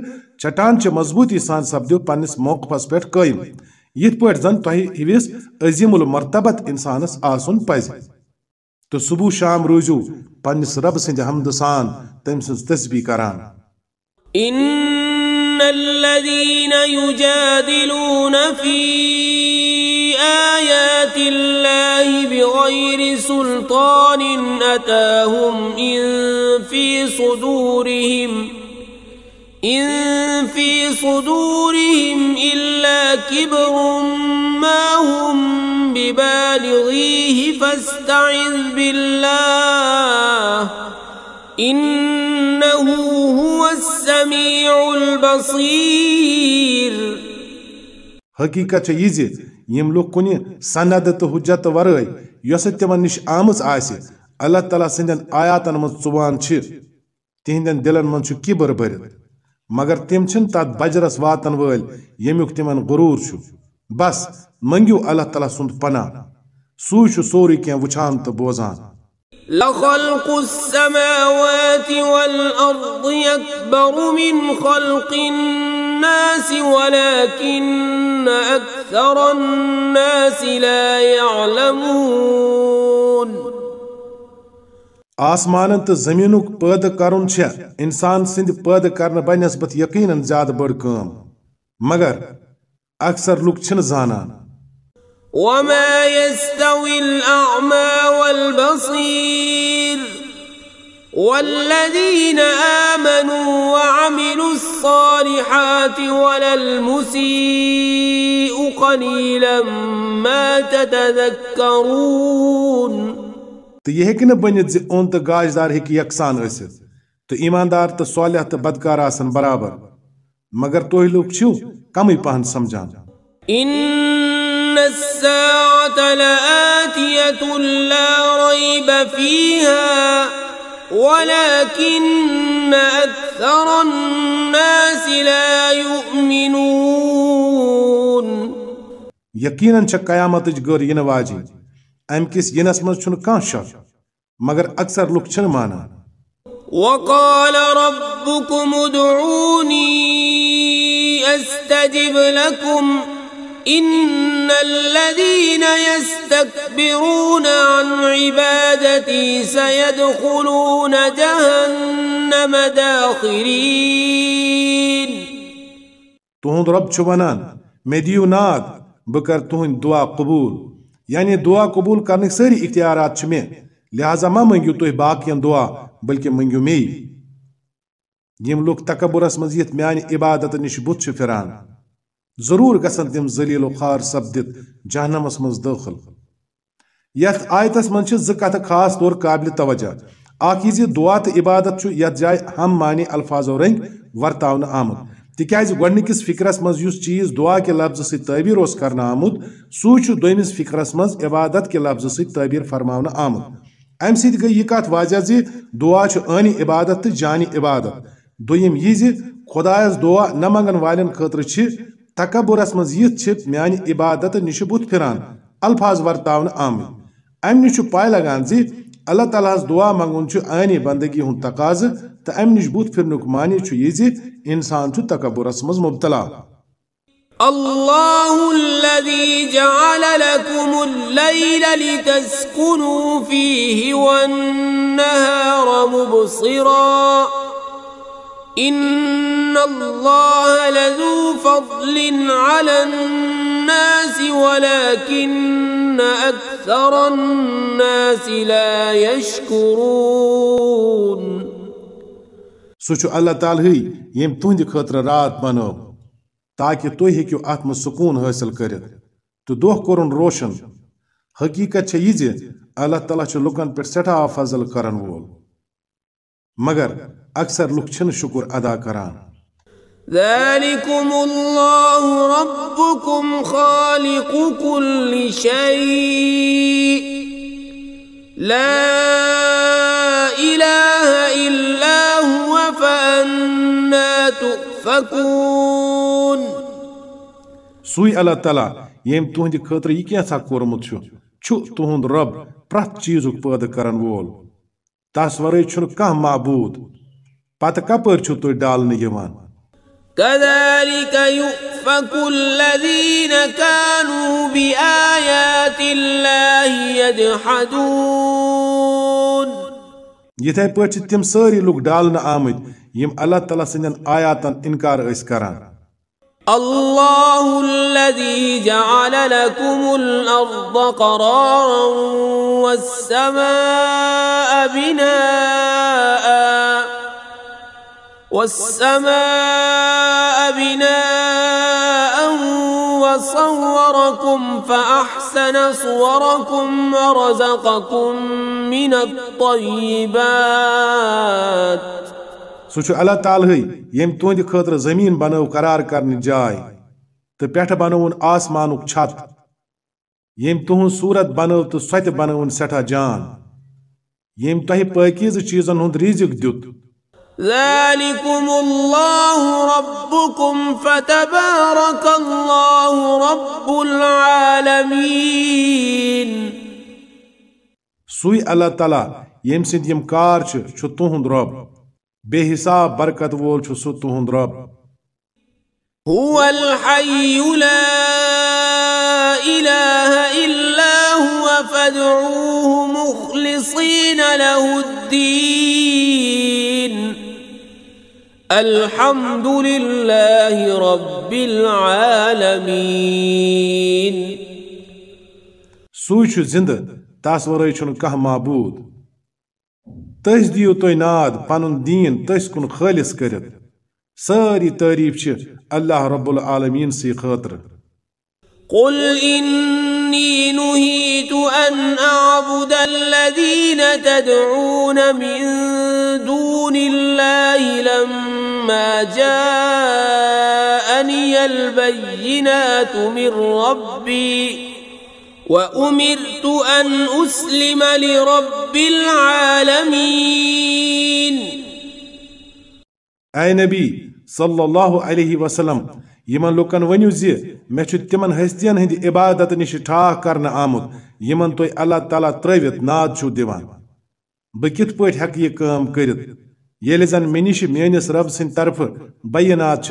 چٹان چہ مضبوطی سان سپدیو پنس موقفس پیٹھ قائم یت پٲٹھۍ زن تۄہہِ أمِس عظیٖم المرتبت انسانس آسُن پزِ تو صُبح شام روزو پنٕنِس رب سٕنٛدِ حمد سان تم سٕنٛز تسبیٖح کران ان الذين يجادلون في آيات الله بغير سلطان أتاهم إن في صدورهم إن في صدورهم إلا كبر ما هم ببالغيه فاستعذ بالله إنه هو السميع البصير. یہ زِ یم لوگ کنہ سند تو حجت ورائے یس تمن نش آمز آسہ، اللہ تعالیٰ سندین آیاتن من ژوان تہندین دلن من کبر برت مگر تم تت بجرس واتن ول یمیک تمن غرور بس، منگیو اللہ تعالیٰ سند پناہ۔ سو سوری کی وچان تو بوزان۔ لخلق السماوات والأرض أكبر من خلق ولكن أكثر الناس لا يعلمون. آسمانن تہٕ زٔمیٖنُک پٲدٕ کرُن چھےٚ اِنسان سٕنٛدِ پٲدٕ کرنہٕ بنسبت یقیناً زیادٕ بٔڑ کٲم مگر اکثر لُکھ چھِنہٕ زانان۔ وما يستوي الأعمى والبصير والذين آمنوا وعملوا الصالحات ولا المسيء قليلا ما تتذكرون. تہٕ یہِ ہیٚکہِ نہٕ بٔنِتھ زِ اوٚن تہٕ گاشدار ہیٚکہِ یکسان ٲسِتھ۔ تہٕ ایٖماندار تہٕ صالح تہٕ بدکار آسن برابر۔ مگر تُہۍ لُکھ چھِو کمٕے پہن سمجھان۔ إن الساعة لآتية لا ريب فيها۔ ولكن أكثر الناس لا يؤمنون. یقیناً چھےٚ قیامتٕچ گر یِنہٕ واجِنۍ امہِ کِس یِنس منٛز چھُنہٕ کانٛہہ شک مگر اکثر لُکھ چھِنہٕ مانان وقال ربكم ادعوني أستجب لكم. إن الذين يستكبرون عن عبادتي سيدخلون جهنم داخرين. تُہُنٛد رۄب چھُ دِیِو ناد بہٕ کرٕ دعا قبوٗل. یعنی دعا قبوٗل کرنٕکۍ سٲری اختیارات چھِ مےٚ لہذا ما منٛگِو تُہۍ باقین دعا بلکہِ منٛگِو مے یِم لُکھ تکبُرس منٛز یِتھ میانہِ عبادت نِش بُتھ چھِ پھِران ضرور گسن تم ذلیل و خار سپدت، جہنمس مز داخل۔ یت آیتس من زت خاص طور قابل توجہ۔ اخ یہ دعا تو عبادت یت جائے ہم معنی الفاظ و رنگ ورتو آمت تاز گس فکرس مز چیز دعا کے لفظ سی تعبیر اس کرنا آمت سو دمس فکرس مز عبادت کے لفظ سی تعبیر فرما آمت۔ ام سی گئی یہ کت واضح زی دعا انی عبادت تو جانی عبادت۔ دم یہ خدایس دعا نہ منگن والن خاطر تکبرس من یہ میان عبادت نش بت پھران، الفاظ ورتاؤن آمت ام نش پائے لگان زی اللہ تعالیٰ دعا منگن آنی بندگی ہند تقاض تو ام نش بت پھر مان یہ زی انسان تکبرس مز مبتلا۔ اللہ الذي جعل لكم الليل لتسكنوا فيه والنهار مبصراً۔ إن الله لذو فضل على الناس ولكن أكثر الناس لا يشكرون سُہ چھُ اللہ تعالیٰ ییٚمۍ تُہنٛدِ خٲطرٕ رات بنٲو تاکہ تُہۍ ہیٚکِو اتھ منٛز سکوٗن حٲصِل کٔرِتھ۔ تہٕ دۄہ کوٚرُن روشن۔ حقیٖقت چھےٚ یہِ زِ اللہ تعالیٰ چھُ لُکن پٮ۪ٹھ فضل کرن وول۔ مگر اکثر لُکھ چھِنہٕ شُکُر ادا کران۔ ذلكم الله ربكم خالق كل شيء لا إله إلا هو فأنا تؤفكون سُے اللہ تعالیٰ ییٚمۍ تُہنٛدِ خٲطرٕ یہِ کینٛژھا کوٚرمُت چھُ چھُ تُہُنٛد رۄب پرٛٮ۪تھ چیٖزُک پٲدٕ کرن وول۔ تس ورٲے چھُنہٕ کانٛہہ معبوٗد پتہٕ کپٲرۍ چھُو تُہۍ ڈالنہٕ یِوان كذلك يؤفك الذين كانوا بآيات الله يجحدون یتھے پٲٹھۍ چھِ تِم سٲری لُکھ ڈالنہٕ آمٕتۍ یِم اللہ تعالیٰ سٕنٛدٮ۪ن آیاتن اِنکار ٲسۍ کران الله الذي جعل لكم الأرض قرارا والسماء بناء والسماء بناء وصوركم فأحسن صوركم ورزقكم من الطيبات سہ چھ اللہ تعالیٰ یم تہند خاطر زمین بنو قرار کرنے جائے تو پٮ۪ٹھٕ بنوون آسمانُک چھت۔ یم تہن صورت بنو تو سۄ تہِ بنوون سٮ۪ٹھاہ جان۔ یم تۄہہِ پٲکیٖزٕ چیٖزن ہُنٛد رِزق دیُت۔ ذلكم الله ربكم فتبارك الله رب العالمين۔ سُے اللہ تعالیٰ ییٚمہِ سٕنٛدۍ یِم کار چھِ تُہُنٛد رۄب بے حساب برکت وول چھُ سُہ تُہُنٛد رب هو الحي لا إله إلا هو فادعوه مخلصين له الدين. الحمد لله رب العالمين. سُے چھُ زِنٛدٕ تس ورٲے چھُنہٕ کانٛہہ معبوٗد تس دیو تُہۍ ناد پنُن دیٖن تٔسۍ کُن خٲلِص کٔرِتھ سٲری تعریٖف چھِ اللہ رب العالمیٖن سٕے خٲطرٕ قل إني نهيت أن أعبد الذين تدعون من دون الله لما جاءني البينات من ربي. وأمرت أن أسلم لرب العالمين. أي نبي صلى الله عليه وسلم یمن لوکن ونیو زِ مےٚ چھُ تِمن ہستین ہٕنٛدِ عبادت نِش ٹھاک کرنہٕ آمُت یمن تُہۍ اللہ تعالیٰ ترٲوِتھ ناد چھُو دِوان بہٕ کِتھ پٲٹھۍ ہٮ۪کہٕ یہِ کٲم کٔرِتھ ییٚلہِ زن مےٚ نِش میٲنِس رب سٕنٛدِ طرفہٕ بینات چھِ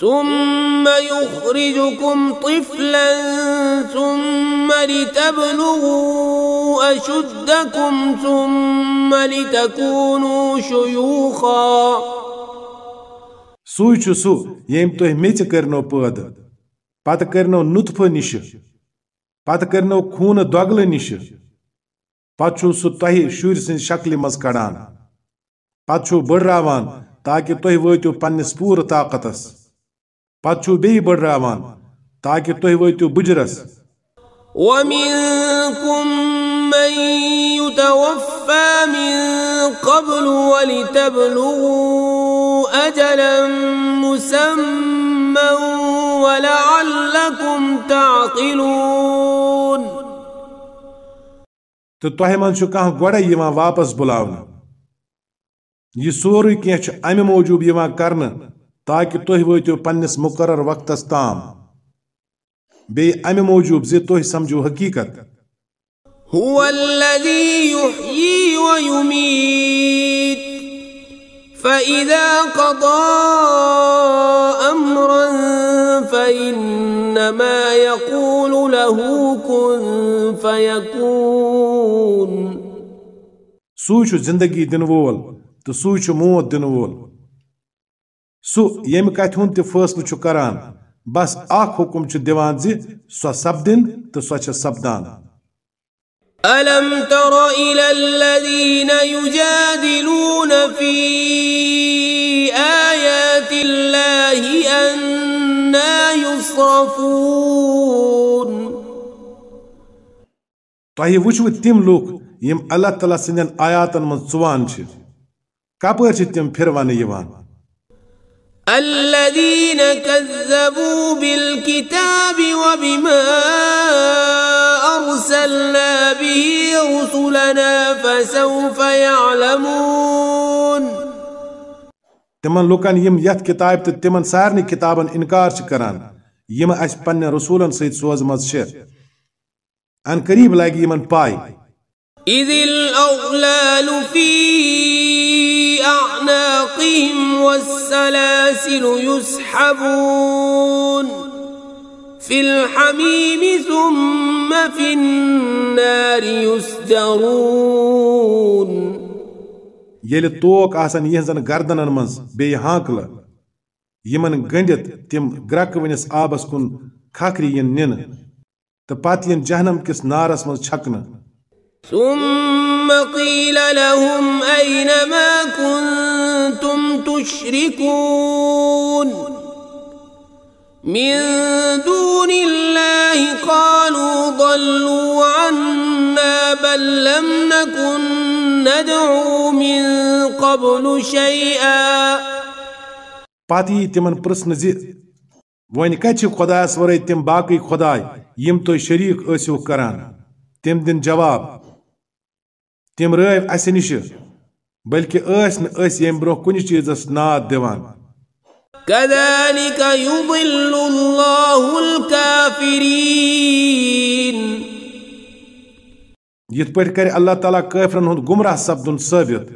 ثم يخرجكم طفلا ثم لتبلغوا أشدكم ثم لتكونوا شيوخا. سوی چھُ سُہ ییٚمۍ تُہۍ میٚژِ کٔرنو پٲدٕ پتہٕ کٔرنو نُطفہٕ نِشہِ پتہٕ کٔرنو خوٗنہٕ دۄگلہٕ نِشہِ پتہٕ چھُ سُہ تۄہہِ شُرۍ سٕنٛزِ شکلہِ منٛز کڑان پتہٕ چھُو بٔڑراوان تاکہِ تُہۍ وٲتِو پننِس پوٗرٕ طاقتس پتہٕ چھُو بیٚیہِ بٔڑراوان تاکہِ تُہۍ وٲتِو بُجرس۔ ومنكم من يتوفى من قبل ولتبلغوا أجلا مسمى ولعلكم تعقلون۔ تہٕ تۄہہِ منٛز چھُ کانٛہہ گۄڈے یِوان واپس بُلاونہٕ۔ یہِ سورُے کینٛہہ چھُ امہِ موٗجوٗب یِوان کرنہٕ۔ تاکہ تُہۍ وٲتِو پننس مقرر وقتس تام۔ بیٚیہِ امہِ موٗجوٗب زِ تُہۍ سمجھو حقیٖقت۔ هو الذي يحيي ويميت۔ فإذا قضى أمرا فإنما يقول له كن فيكون۔ چھُ زندگی دِنہٕ وول تہٕ سُے چھُ موت دِنہٕ وول۔ سُہ ییٚمہِ کتھِ ہُنٛد تہِ فٲصلہٕ چھُ کران بس اکھ حکم چھُ دِوان زِ سۄ سپدِن تہٕ سۄ چھِ سپدان ألم تر إلى الذين يجادلون في آيات الله أنا يصرفون تۄہہِ وٕچھوٕ تِم لُکھ یِم اللہ تعالیٰ سٕنٛدٮ۪ن آیاتن منٛز ژُوان چھِ کپٲرۍ چھِ تِم پھِرونہٕ یِوان الذين كذبوا بالكتاب وبما أرسلنا به رسلنا فسوف يعلمون. تمن لوکن یم یت کتاب تہ تمن سارنی کتابن انکار چھ کران. یم اس پنہ رسولن سۭتۍ سوزمژ چھِ عنقریب لگہِ یمن إذ الأغلال في أعناقهم والسلاسل يسحبون في الحميم ثم في النار يسجرون. ییٚلہِ توک آسن یِہنٛزن گردنن منٛز بیٚیہِ ہانکلہٕ یِمن گٔنڈِتھ تِم گرٛکہٕ ؤنِس آبس کُن کھکھرِ یِن نِنہٕ تہٕ پتہٕ یِن جہنم کِس نارس منٛز چھکنہٕ ثم قيل لهم أين ما كنتم؟ تشركون. من دون الله قالوا ضلوا عنا بل لم نكن ندعو من قبل شيئا. یی تِمن پرژھنہٕ زِ وۄنۍ کتہِ چھِ خۄدایس تِم باقٕے خۄداے یِم تُہۍ شریٖک ٲسِو کران. تِم دِن جواب. تِم رٲوۍ اسہِ نِش بلکہِ ٲسۍ نہٕ أسۍ ییٚمہِ برٛونٛہہ کُنہِ چیٖزس ناد دِوان كذلك يضل الله الكافرين. یِتھ پٲٹھۍ کرِ اللہ تعالیٰ کٲفرن ہُنٛد گمراہ سپدُن ثٲبت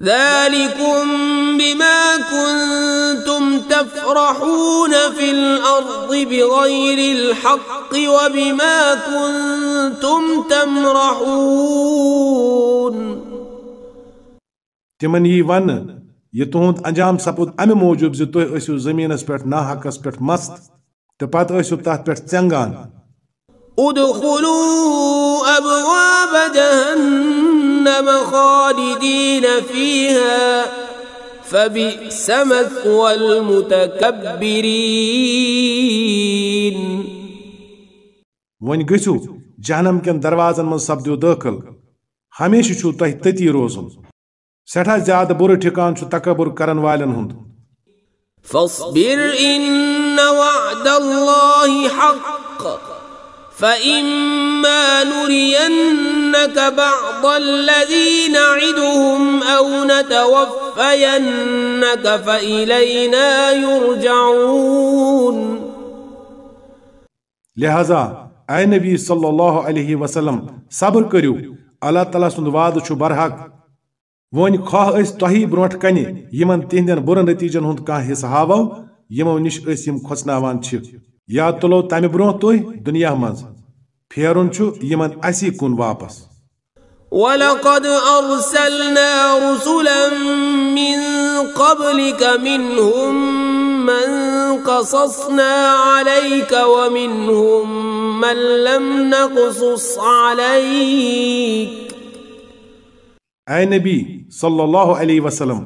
ذلكم بما كنتم تفرحون في الأرض بغير الحق وبما كنتم تمرحون. تِمن یی وننہٕ یہِ تُہُنٛد انجام سپُد امہِ موٗجوٗب زِ تُہۍ ٲسِو زٔمیٖنس پٮ۪ٹھ ناحقس پٮ۪ٹھ مست تہٕ پتہٕ ٲسِو تتھ پٮ۪ٹھ ژٮ۪نگان ادخلوا أبواب جهنم خالدين فيها فبئس مثوى المتكبرين۔ وۄنۍ گٔژھِو جہنم کٮ۪ن دروازن منٛز سپدِو دٲخل۔ ہمیشہِ چھُو تۄہہِ تٔتی روزُن۔ سٮ۪ٹھاہ زیادٕ بُرٕ ٹھِکان چھُ تکبُر کرن والٮ۪ن ہُنٛد۔ فاصبر إن وعد الله حق فإما نرينك بعض الذي نعدهم أو نتوفينك فإلينا يرجعون۔ لہذا اے نبی صلی اللہ علیہ وسلم صبر کٔرِو۔ اللہ تعالیٰ سُنٛد وعدٕ چھُ برحق۔ نٔتیٖجن ہُنٛد کانٛہہ حصہٕ ہاوو یِمو نِش أسۍ یِم کھۄژناوان چھِ یا تُلو تمہِ برونٛہہ تُہۍ دُنیا منٛز۔ پھیرُن چھُ یِمن اسی کُن واپس۔ ولقد أرسلنا رسلا من قبلك منهم من قصصنا عليك ومنهم من لم نقصص عليك۔ اے نبی صلی اللہ علیہ وسلم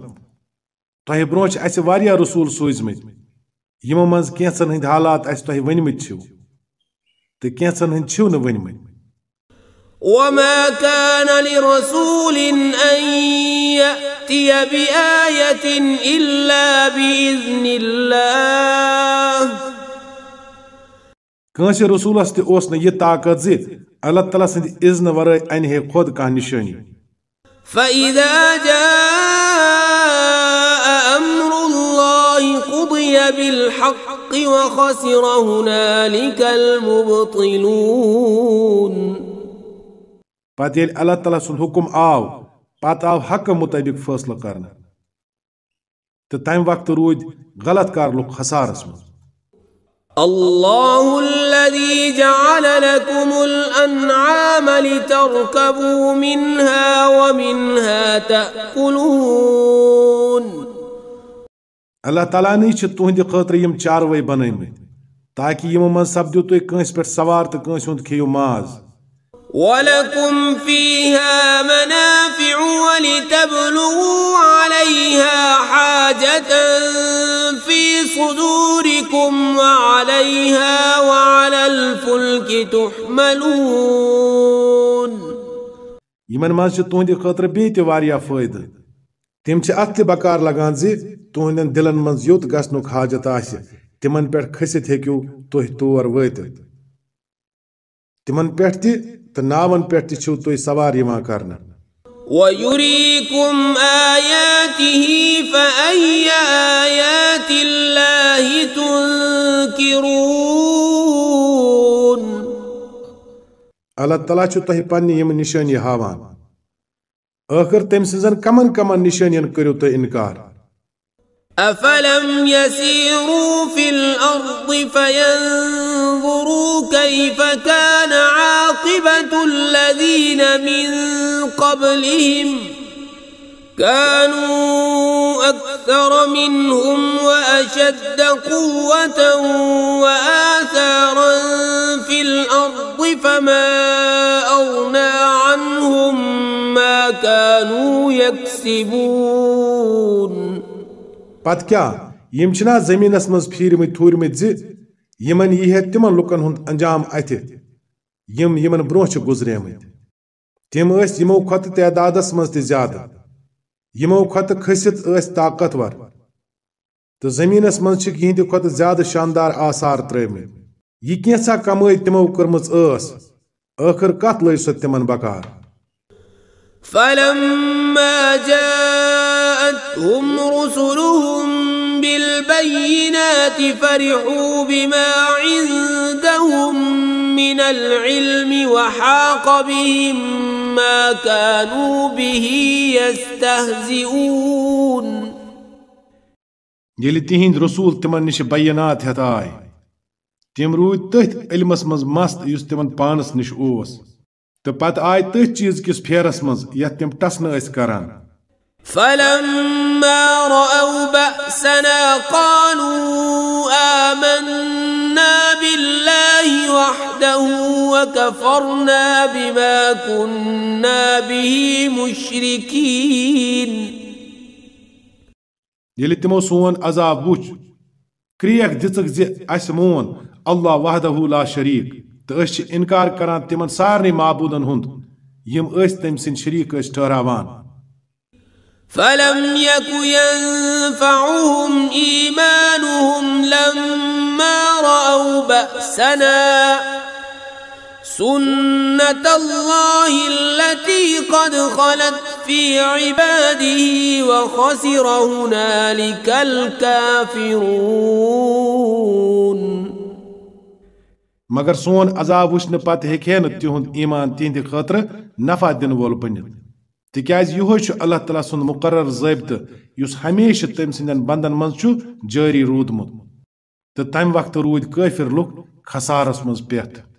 تۄہہِ برونٛہہ چھِ اَسہِ واریاہ رسوٗل سوٗزمٕتۍ۔ یِمو منٛز کینٛژن ہٕنٛدۍ حالات اَسہِ تۄہہِ ؤنمٕتۍ چھِو تہٕ کینٛژن ہٕنٛدۍ چھِو نہٕ ؤنمٕتۍ۔ وما كان لرسول أن يأتي بآية إلا بإذن الله۔ کٲنٛسہِ رسوٗلس تہِ اوس نہٕ یہِ طاقت زِ اللہ تعالیٰ سٕنٛدِ اِذنہٕ ورٲے انہِ ہے خۄد کانٛہہ نِشٲنی۔ فإذا جاء أمر الله قضي بالحق وخسر هنالك المبطلون. پتہٕ ییٚلہِ اللہ تعالیٰ سُنٛد آو پتہٕ آو حقہٕ مُطٲبق فٲصلہٕ کرنہٕ تہٕ تمہِ وقتہٕ غلط کار لُکھ خسارس منٛز الله الذي جعل لكم الأنعام لتركبوا منها ومنها تأكلون. اللہ تعالیٰ نٕے چھِ تُہنٛدِ خٲطرٕ یِم چاروٲے بنٲومٕتۍ تاکہِ یِمو منٛز سپدِو تُہۍ کٲنٛسہِ پٮ۪ٹھ سوار تہٕ کٲنٛسہِ ہُنٛد کھیٚیِو ماز۔ ولكم فيها منافع ولتبلغوا عليها حاجة في صدوركم وعليها وعلى الفلك تحملون. منٛز چھِ تُہنٛدِ خٲطرٕ بیٚیہِ تہِ واریاہ فٲیدٕ تِم چھِ اتھ تہِ بکار لگان زِ دِلن منٛز یوٚت گژھنُک حاجت تِمن پٮ۪ٹھ کھٔسِتھ ہیٚکِو تُہۍ تور وٲتِتھ تِمن پٮ۪ٹھ تہِ تہٕ ناون تہِ چھِو تُہۍ سوار کرنہٕ ويريكم آياته فأي آيات الله تنكرون اللہ تعالیٰ چھُ تۄہہِ پننہِ یِم نِشٲنی ہاوان ٲخر تٔمۍ سٕنزن کمن کمن نِشٲنین کٔرِو تُہۍ اِنکار أفلم يسيروا في الأرض فينظروا كيف كان عاقبة الذين من قبلهم كانوا أكثر منهم وأشد قوة وآثارا في الأرض فما أغنى عنهم ما كانوا يكسبون. پتہٕ کیٛاہ یِم چھِنا زٔمیٖنس منٛز پھیٖرمٕتۍ ٹھوٗرمٕتۍ زِ یِمن یی تِمن لُکن ہُنٛد انجام اَتھِ یِم یِمن برونٛہہ چھِ گُزریمٕتۍ تِم ٲسۍ یِمو کھۄتہٕ تعدادس منٛز تہِ زیادٕ یِمو کھۄتہٕ کھٔسِتھ ٲسۍ طاقتور تہٕ زٔمیٖنس منٛز چھِکھ یِہنٛدِ کھۄتہٕ زیادٕ شاندار آثار ترٲومٕتۍ یہِ کینٛژھا کمٲے تِمو کٔرمٕژ ٲس ٲخر کتھ لٔج سۄ تِمن بکار فلما جاءتهم رسلهم بالبينات فرحوا بما عندهم من العلم وحاق بهم ما كانوا به يستهزئون. ییٚلہِ تِہنٛدۍ رسوٗل تِمن نِش بینات ہٮ۪تھ آے تِم روٗدۍ تٔتھۍ علمس منٛز مست یُس تِمن پانس نِش اوس. تو پتہٕ آے تٔتھۍ چیٖز کِس پھیرس منٛز یتھ تِم ٹسنہٕ ٲسۍ کران فلما رأوا بأسنا قالوا آمنا وحده وكفرنا بما كنا به مشركين. ییٚلہِ تِمو سون عذاب وٕچھ کرٛیکھ دِژٕکھ زِ اَسہِ مون اللہ وحدہ لا أسۍ چھِ اِنکار کران تِمن سارنٕے معبوٗدن ہُنٛد یِم أسۍ تٔمۍ سٕنٛدۍ شریٖک ٲسۍ ٹھہراوان فلم يك ينفعهم إيمانهم لما رأوا بأسنا. سنة الله التي قد خلت في عباده وخسر هنالك الكافرون مگر سون عذاب وٕچھنہٕ پتہٕ ہیٚکہِ نہٕ تِہُنٛد ایٖمان تِہنٛدِ خٲطرٕ نفع دِنہٕ وول بٔنِتھ تِکیازِ یِہوے چھُ اللہ تعالیٰ سُنٛد مُقرر ضٲبطہٕ یُس ہمیشہٕ تٔمۍ سٕنٛدٮ۪ن بنٛدن منٛز چھُ جٲری روٗدمُت تہٕ تمہِ وقتہٕ روٗدۍ کٲفِر لُکھ خسارس منٛز پٮ۪تھ